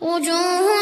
وجوه